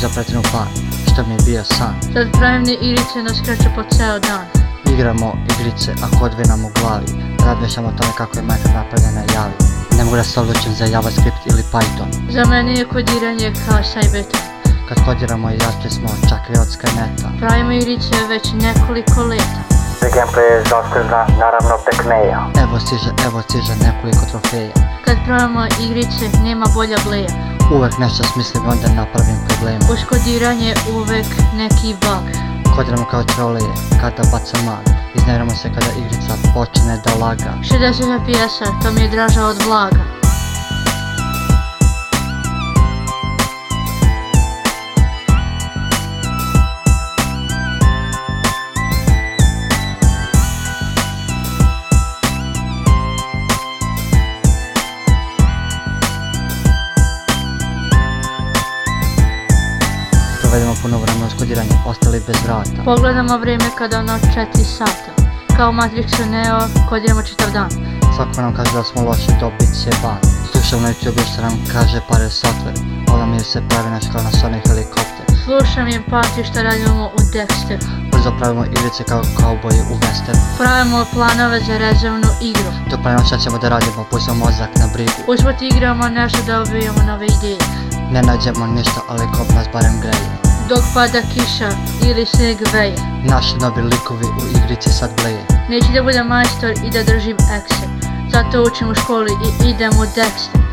za pretinu plan, što mi je bio san. Sad pravim ni igrice na skreću po ceo dan. Igramo igrice, a kod nam u glavi. Razmišljam o tome kako je Minecraft napravljen na javi. Ne mogu da se odlučim za JavaScript ili Python. Za mene je kodiranje kao sajbeton. Kad kodiramo jači smo čak i od Skyneta. Pravimo igrice već nekoliko leta. Za gameplay je zaslužna, naravno Pac-Maya. Evo stiže, evo stiže nekoliko trofeja. Kad pravimo igrice nema bolja bleja. Uvek nešto smislim onda napravim. Uz kodiranje uvek neki bug. Kodiramo kao trolije, kada baca mag. Iznevjeramo se kada igrica počne da laga. 60 FPS-a, to mi je draža od vlaga. Provedemo puno vremena uz kodiranje, ostali bez vrata. Pogledamo vrijeme kada ono 4 sata. Kao u Matrixu Neo, kodiramo čitav dan. Svako nam kaže da smo loši, dobit će ban. Slušam na YouTube što nam kaže pare software. Ovo mi se pravi naš kao na Sony helikopter. Slušam je pamti što radimo u Dexteru. Brzo pravimo igrice kao kauboji u westernu. Pravimo planove za rezervnu igru. Dok pravimo šta ćemo da radimo, pustimo mozak na brigu. Usput igramo nešto da dobijemo nove ideje. Ne nađemo ništa, ali kop nas barem greje. Dok pada kiša ili sneg veje. Naši novi likovi u igrici sad bleje. Neću da budem majstor i da držim ekse. Zato učim u školi i idem u Dexter.